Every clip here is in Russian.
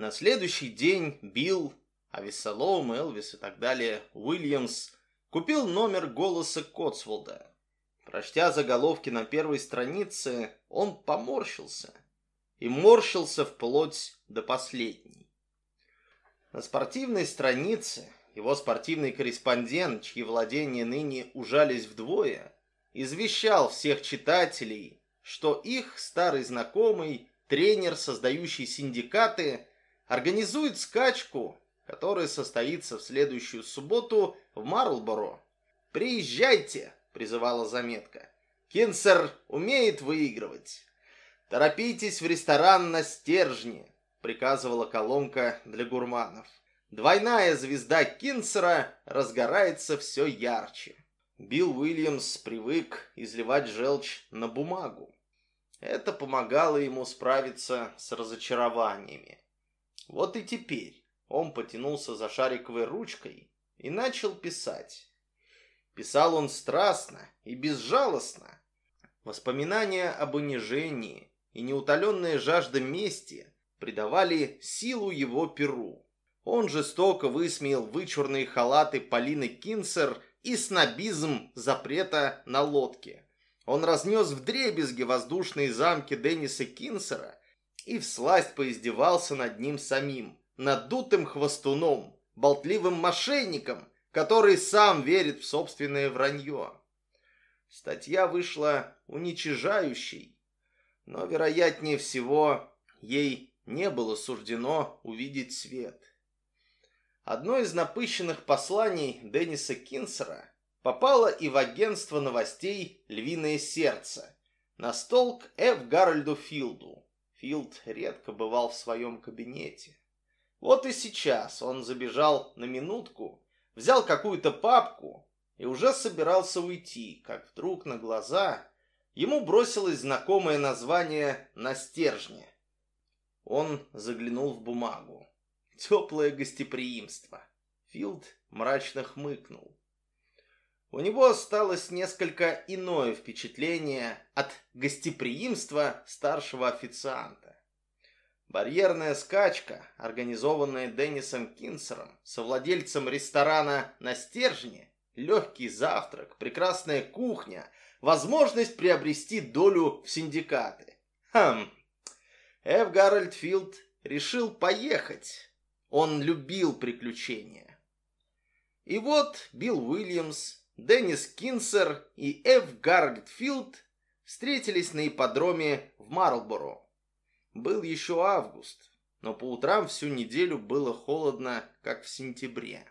На следующий день Билл, Авессалом, Элвис и так далее, Уильямс купил номер голоса Котсволда. Прочтя заголовки на первой странице, он поморщился. И морщился вплоть до последней. На спортивной странице его спортивный корреспондент, чьи владения ныне ужались вдвое, извещал всех читателей, что их старый знакомый, тренер, создающий синдикаты, организует скачку, которая состоится в следующую субботу в Марлборо. «Приезжайте!» – призывала заметка. «Кинсер умеет выигрывать!» «Торопитесь в ресторан на стержне!» – приказывала колонка для гурманов. Двойная звезда Кинсера разгорается все ярче. Билл Уильямс привык изливать желчь на бумагу. Это помогало ему справиться с разочарованиями. Вот и теперь он потянулся за шариковой ручкой и начал писать. Писал он страстно и безжалостно. Воспоминания об унижении и неутоленная жажда мести придавали силу его перу. Он жестоко высмеял вычурные халаты Полины Кинцер и снобизм запрета на лодке. Он разнес в дребезги воздушные замки Денниса Кинсера и всласть поиздевался над ним самим, надутым хвостуном, болтливым мошенником, который сам верит в собственное вранье. Статья вышла уничижающей, но, вероятнее всего, ей не было суждено увидеть свет. Одно из напыщенных посланий Денниса Кинсера попало и в агентство новостей «Львиное сердце» на стол к Ф. Гарольду Филду. Филд редко бывал в своем кабинете. Вот и сейчас он забежал на минутку, взял какую-то папку и уже собирался уйти, как вдруг на глаза ему бросилось знакомое название «На стержне». Он заглянул в бумагу теплое гостеприимство. Филд мрачно хмыкнул. У него осталось несколько иное впечатление от гостеприимства старшего официанта. Барьерная скачка, организованная Деннисом Кинсером, совладельцем ресторана «На стержне», легкий завтрак, прекрасная кухня, возможность приобрести долю в синдикаты. Хм, Эв Гарольд Филд решил поехать он любил приключения. И вот Билл Уильямс, Деннис Кинсер и Ф. Гарольд Филд встретились на ипподроме в Марлборо. Был еще август, но по утрам всю неделю было холодно, как в сентябре.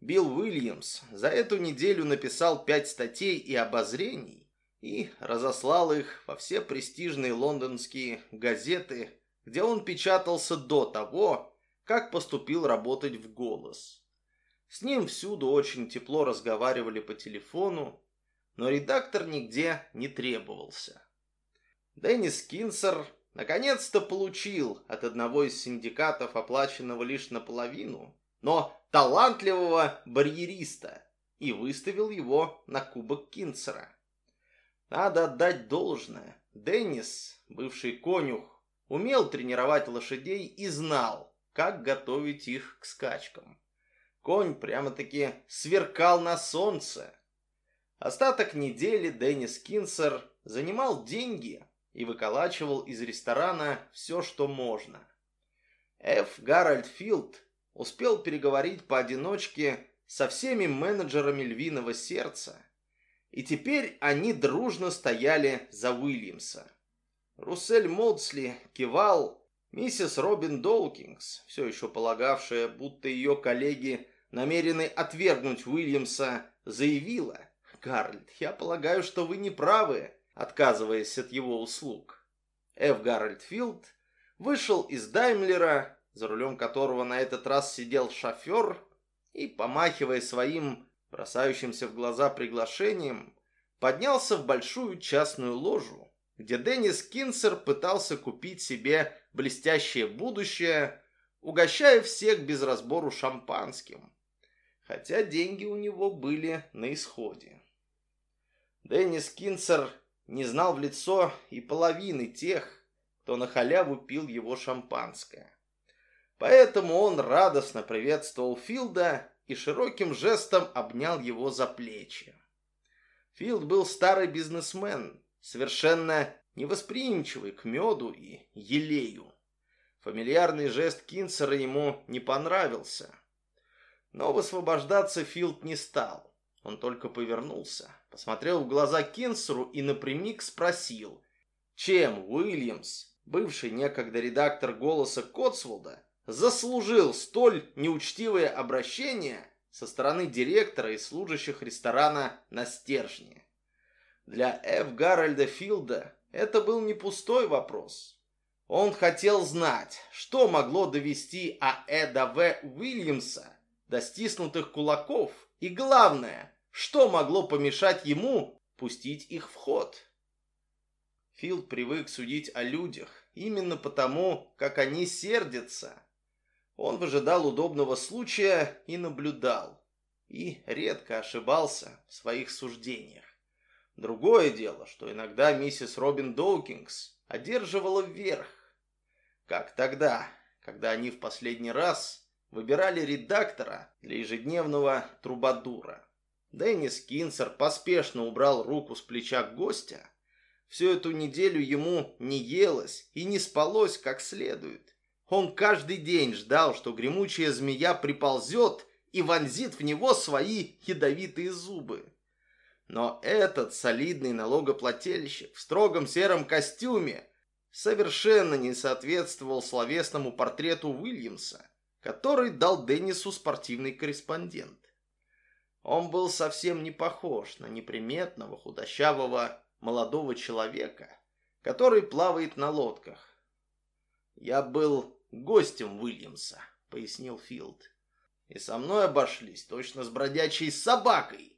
Билл Уильямс за эту неделю написал пять статей и обозрений и разослал их во все престижные лондонские газеты, где он печатался до того, как поступил работать в «Голос». С ним всюду очень тепло разговаривали по телефону, но редактор нигде не требовался. Деннис Кинсер наконец-то получил от одного из синдикатов, оплаченного лишь наполовину, но талантливого барьериста, и выставил его на кубок Кинсера. Надо отдать должное. Деннис, бывший конюх, умел тренировать лошадей и знал, как готовить их к скачкам. Конь прямо-таки сверкал на солнце. Остаток недели Деннис Кинсер занимал деньги и выколачивал из ресторана все, что можно. Ф. Гарольд Филд успел переговорить поодиночке со всеми менеджерами львиного сердца, и теперь они дружно стояли за Уильямса. Руссель Молдсли кивал Миссис Робин Доукингс, все еще полагавшая, будто ее коллеги намерены отвергнуть Уильямса, заявила, «Гарольд, я полагаю, что вы не правы, отказываясь от его услуг». Ф. Гарольд Филд вышел из Даймлера, за рулем которого на этот раз сидел шофер, и, помахивая своим бросающимся в глаза приглашением, поднялся в большую частную ложу, где Деннис Кинсер пытался купить себе блестящее будущее, угощая всех без разбору шампанским, хотя деньги у него были на исходе. Деннис Кинсер не знал в лицо и половины тех, кто на халяву пил его шампанское. Поэтому он радостно приветствовал Филда и широким жестом обнял его за плечи. Филд был старый бизнесмен, совершенно невосприимчивый к меду и елею. Фамильярный жест Кинцера ему не понравился. Но высвобождаться Филд не стал. Он только повернулся, посмотрел в глаза Кинцеру и напрямик спросил, чем Уильямс, бывший некогда редактор «Голоса» Котсволда, заслужил столь неучтивое обращение со стороны директора и служащих ресторана на стержне. Для Ф. Гарольда Филда это был не пустой вопрос. Он хотел знать, что могло довести А.Эда В. Уильямса до стиснутых кулаков и, главное, что могло помешать ему пустить их в ход. Филд привык судить о людях именно потому, как они сердятся, он выжидал удобного случая и наблюдал. И редко ошибался в своих суждениях. Другое дело, что иногда миссис Робин Доукингс одерживала вверх. Как тогда, когда они в последний раз выбирали редактора для ежедневного трубадура. Деннис Кинсер поспешно убрал руку с плеча гостя. Всю эту неделю ему не елось и не спалось как следует. Он каждый день ждал, что гремучая змея приползет и вонзит в него свои ядовитые зубы. Но этот солидный налогоплательщик в строгом сером костюме совершенно не соответствовал словесному портрету Уильямса, который дал Деннису спортивный корреспондент. Он был совсем не похож на неприметного худощавого молодого человека, который плавает на лодках. Я был гостем Уильямса», — пояснил Филд. «И со мной обошлись точно с бродячей собакой.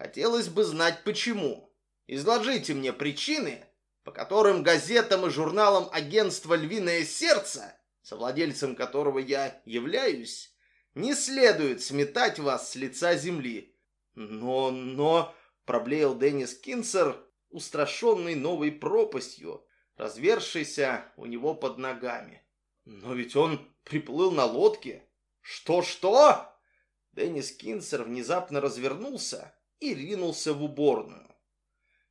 Хотелось бы знать, почему. Изложите мне причины, по которым газетам и журналам агентства «Львиное сердце», совладельцем которого я являюсь, не следует сметать вас с лица земли. Но, но, проблеял Деннис Кинцер, устрашенный новой пропастью, развершейся у него под ногами. Но ведь он приплыл на лодке. Что-что? Деннис Кинсер внезапно развернулся и ринулся в уборную.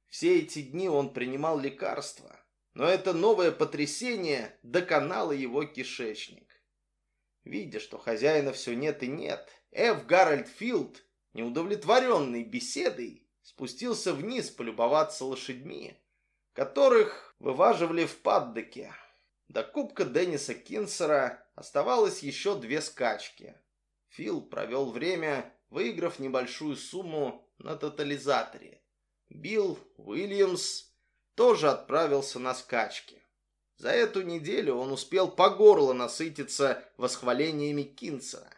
Все эти дни он принимал лекарства, но это новое потрясение доконало его кишечник. Видя, что хозяина все нет и нет, Ф. Гарольд Филд, неудовлетворенный беседой, спустился вниз полюбоваться лошадьми, которых вываживали в паддоке. До кубка Денниса Кинсера оставалось еще две скачки. Фил провел время, выиграв небольшую сумму на тотализаторе. Билл Уильямс тоже отправился на скачки. За эту неделю он успел по горло насытиться восхвалениями Кинсера.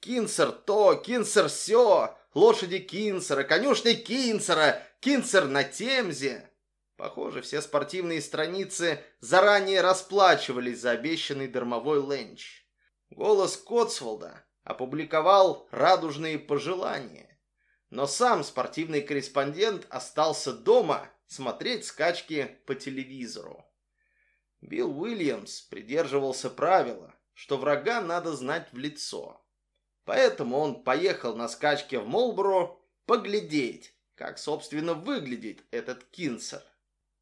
Кинсер то, Кинсер все, лошади Кинсера, конюшни Кинсера, Кинсер на Темзе. Похоже, все спортивные страницы заранее расплачивались за обещанный дармовой ленч. Голос Котсволда опубликовал радужные пожелания. Но сам спортивный корреспондент остался дома смотреть скачки по телевизору. Билл Уильямс придерживался правила, что врага надо знать в лицо. Поэтому он поехал на скачки в Молборо поглядеть, как, собственно, выглядит этот кинцер.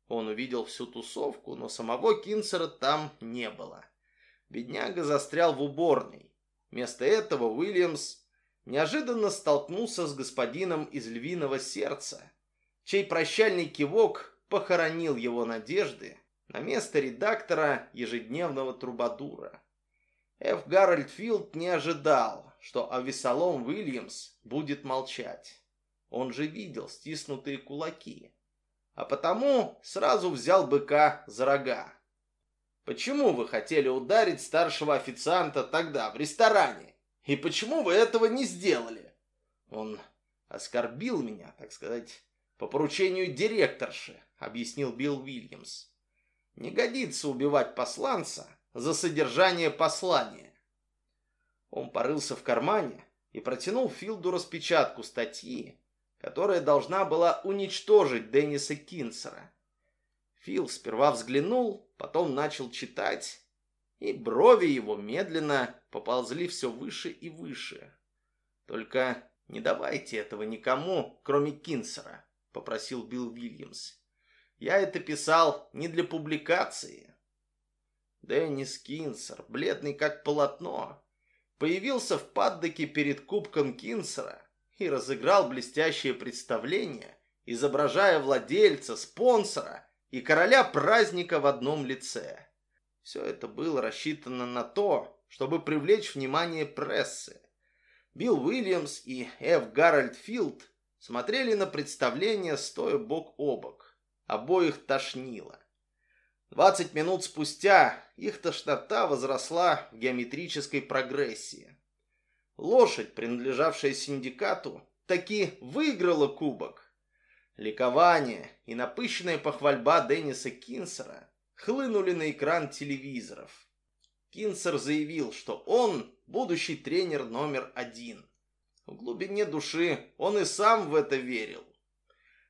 Он увидел всю тусовку, но самого Кинцера там не было. Бедняга застрял в уборной. Вместо этого Уильямс неожиданно столкнулся с господином из львиного сердца, чей прощальный кивок похоронил его надежды на место редактора ежедневного трубадура. Ф. Гарольд Филд не ожидал, что Авесолом Уильямс будет молчать. Он же видел стиснутые кулаки а потому сразу взял быка за рога. Почему вы хотели ударить старшего официанта тогда в ресторане? И почему вы этого не сделали? Он оскорбил меня, так сказать, по поручению директорши, объяснил Билл Уильямс. Не годится убивать посланца за содержание послания. Он порылся в кармане и протянул Филду распечатку статьи, которая должна была уничтожить Денниса Кинсера. Фил сперва взглянул, потом начал читать и брови его медленно поползли все выше и выше. «Только не давайте этого никому, кроме Кинсера», — попросил Билл Вильямс. «Я это писал не для публикации». Деннис Кинсер, бледный как полотно, появился в паддоке перед кубком Кинсера и разыграл блестящее представление, изображая владельца, спонсора и короля праздника в одном лице. Все это было рассчитано на то, чтобы привлечь внимание прессы. Билл Уильямс и Ф. Гарольд Филд смотрели на представление, стоя бок о бок. Обоих тошнило. Двадцать минут спустя их тошнота возросла в геометрической прогрессии. Лошадь, принадлежавшая синдикату, таки выиграла кубок. Ликование и напыщенная похвальба Денниса Кинсера хлынули на экран телевизоров. Кинсер заявил, что он будущий тренер номер один. В глубине души он и сам в это верил.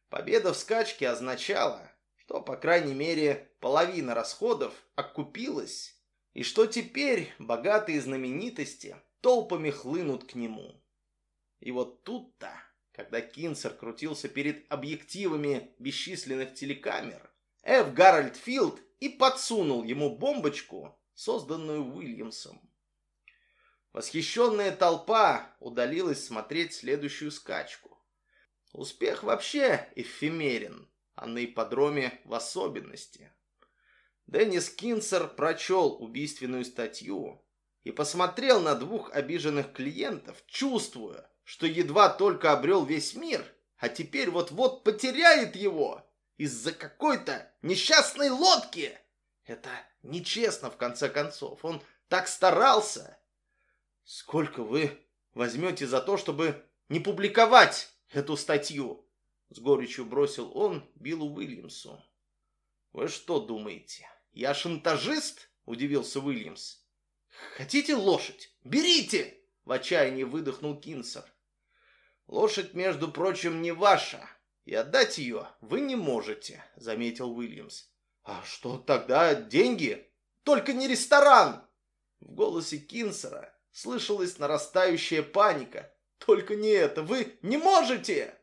Победа в скачке означала, что, по крайней мере, половина расходов окупилась, и что теперь богатые знаменитости толпами хлынут к нему. И вот тут-то, когда Кинцер крутился перед объективами бесчисленных телекамер, Ф. Гарольд Филд и подсунул ему бомбочку, созданную Уильямсом. Восхищенная толпа удалилась смотреть следующую скачку. Успех вообще эфемерен, а на ипподроме в особенности. Деннис Кинцер прочел убийственную статью и посмотрел на двух обиженных клиентов, чувствуя, что едва только обрел весь мир, а теперь вот-вот потеряет его из-за какой-то несчастной лодки. Это нечестно, в конце концов. Он так старался. Сколько вы возьмете за то, чтобы не публиковать эту статью? С горечью бросил он Биллу Уильямсу. Вы что думаете, я шантажист? Удивился Уильямс. «Хотите лошадь? Берите!» — в отчаянии выдохнул Кинсер. «Лошадь, между прочим, не ваша, и отдать ее вы не можете», — заметил Уильямс. «А что тогда деньги? Только не ресторан!» В голосе Кинсера слышалась нарастающая паника. «Только не это! Вы не можете!»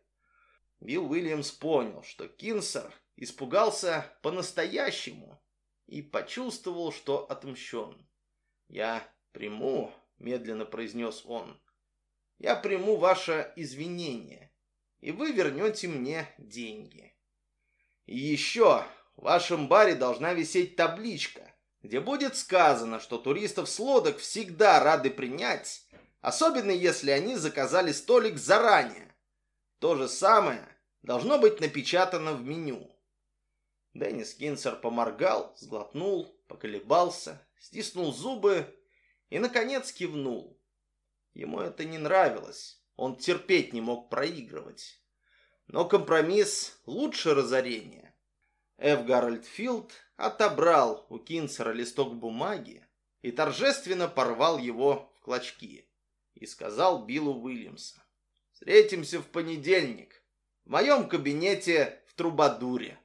Билл Уильямс понял, что Кинсер испугался по-настоящему и почувствовал, что отмщен. «Я приму», — медленно произнес он, — «я приму ваше извинение, и вы вернете мне деньги. И еще в вашем баре должна висеть табличка, где будет сказано, что туристов с лодок всегда рады принять, особенно если они заказали столик заранее. То же самое должно быть напечатано в меню». Деннис Кинсер поморгал, сглотнул, поколебался, стиснул зубы и, наконец, кивнул. Ему это не нравилось, он терпеть не мог проигрывать. Но компромисс лучше разорения. Ф. Гарольд Филд отобрал у Кинсера листок бумаги и торжественно порвал его в клочки и сказал Биллу Уильямса. «Встретимся в понедельник в моем кабинете в Трубадуре».